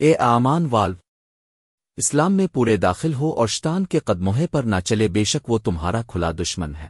اے آمان والو، اسلام میں پورے داخل ہو اور شتان کے قدموہے پر نہ چلے، بے شک وہ تمہارا کھلا دشمن ہے۔